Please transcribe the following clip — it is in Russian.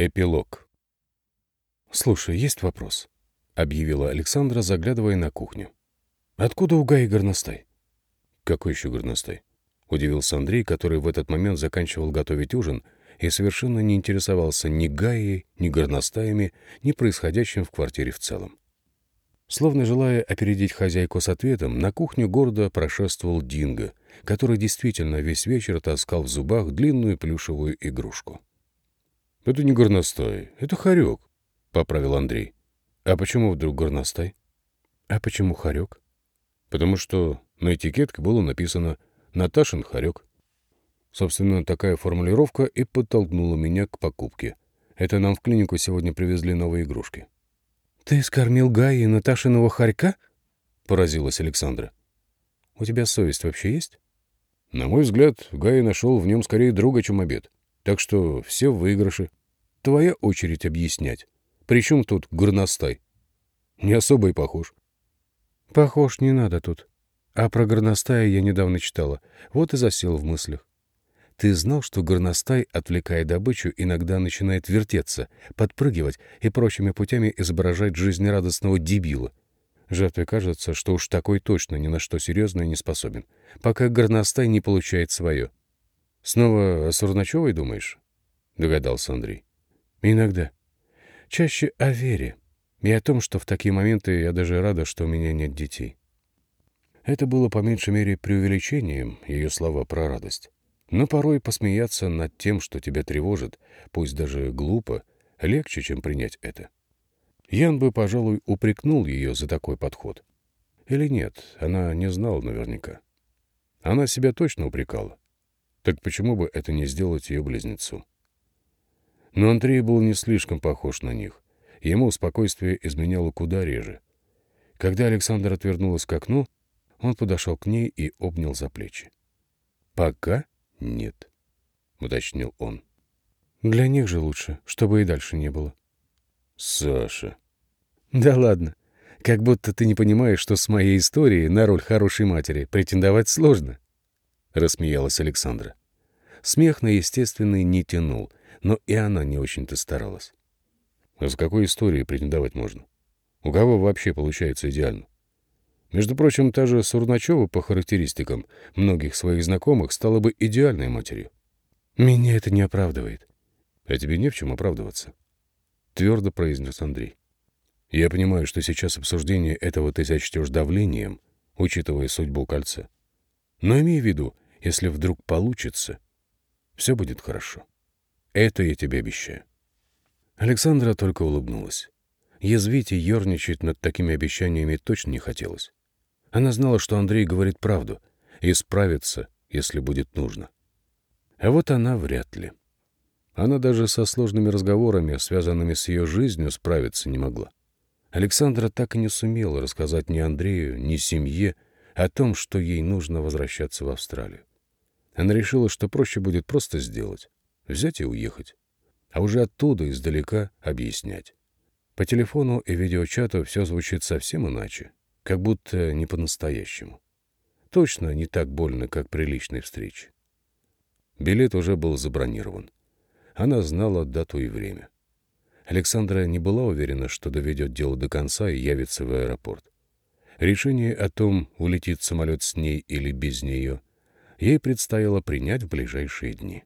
Эпилог. «Слушай, есть вопрос», — объявила Александра, заглядывая на кухню. «Откуда у Гаи горностай?» «Какой еще горностай?» — удивился Андрей, который в этот момент заканчивал готовить ужин и совершенно не интересовался ни Гаей, ни горностаями, ни происходящим в квартире в целом. Словно желая опередить хозяйку с ответом, на кухню гордо прошествовал Динго, который действительно весь вечер таскал в зубах длинную плюшевую игрушку. «Это не горностай, это хорек», — поправил Андрей. «А почему вдруг горностай?» «А почему хорек?» «Потому что на этикетке было написано «Наташин хорек». Собственно, такая формулировка и подтолкнула меня к покупке. Это нам в клинику сегодня привезли новые игрушки. «Ты скормил Гаи Наташиного хорька?» — поразилась Александра. «У тебя совесть вообще есть?» На мой взгляд, Гай нашел в нем скорее друга, чем обед. Так что все в выигрыше. Твоя очередь объяснять. Причем тут горностай? Не особо и похож. Похож не надо тут. А про горностая я недавно читала. Вот и засел в мыслях. Ты знал, что горностай, отвлекая добычу, иногда начинает вертеться, подпрыгивать и прочими путями изображать жизнерадостного дебила? Жертве кажется, что уж такой точно ни на что серьезное не способен, пока горностай не получает свое. «Снова о Сурначевой думаешь?» — догадался Андрей. Иногда. Чаще о вере. И о том, что в такие моменты я даже рада, что у меня нет детей. Это было по меньшей мере преувеличением, ее слова про радость. Но порой посмеяться над тем, что тебя тревожит, пусть даже глупо, легче, чем принять это. Ян бы, пожалуй, упрекнул ее за такой подход. Или нет, она не знала наверняка. Она себя точно упрекала. Так почему бы это не сделать ее близнецу? Но Андрей был не слишком похож на них. Ему спокойствие изменяло куда реже. Когда Александр отвернулась к окну, он подошел к ней и обнял за плечи. «Пока нет», — уточнил он. «Для них же лучше, чтобы и дальше не было». «Саша». «Да ладно. Как будто ты не понимаешь, что с моей историей на роль хорошей матери претендовать сложно», — рассмеялась Александра. Смех на естественный не тянул, но и она не очень-то старалась. А с какой историей претендовать можно? У кого вообще получается идеально? Между прочим, та же Сурначева по характеристикам многих своих знакомых стала бы идеальной матерью. «Меня это не оправдывает». «А тебе не в чем оправдываться», — твердо произнес Андрей. «Я понимаю, что сейчас обсуждение этого ты сочтешь давлением, учитывая судьбу кольца. Но имей в виду, если вдруг получится, все будет хорошо». Это я тебе обещаю. Александра только улыбнулась. Язвить и ерничать над такими обещаниями точно не хотелось. Она знала, что Андрей говорит правду, и справится, если будет нужно. А вот она вряд ли. Она даже со сложными разговорами, связанными с ее жизнью, справиться не могла. Александра так и не сумела рассказать ни Андрею, ни семье о том, что ей нужно возвращаться в Австралию. Она решила, что проще будет просто сделать взять и уехать. А уже оттуда, издалека, объяснять. По телефону и видеочату все звучит совсем иначе, как будто не по-настоящему. Точно не так больно, как при личной встрече. Билет уже был забронирован. Она знала дату и время. Александра не была уверена, что доведет дело до конца и явится в аэропорт. Решение о том, улетит самолет с ней или без нее, ей предстояло принять в ближайшие дни.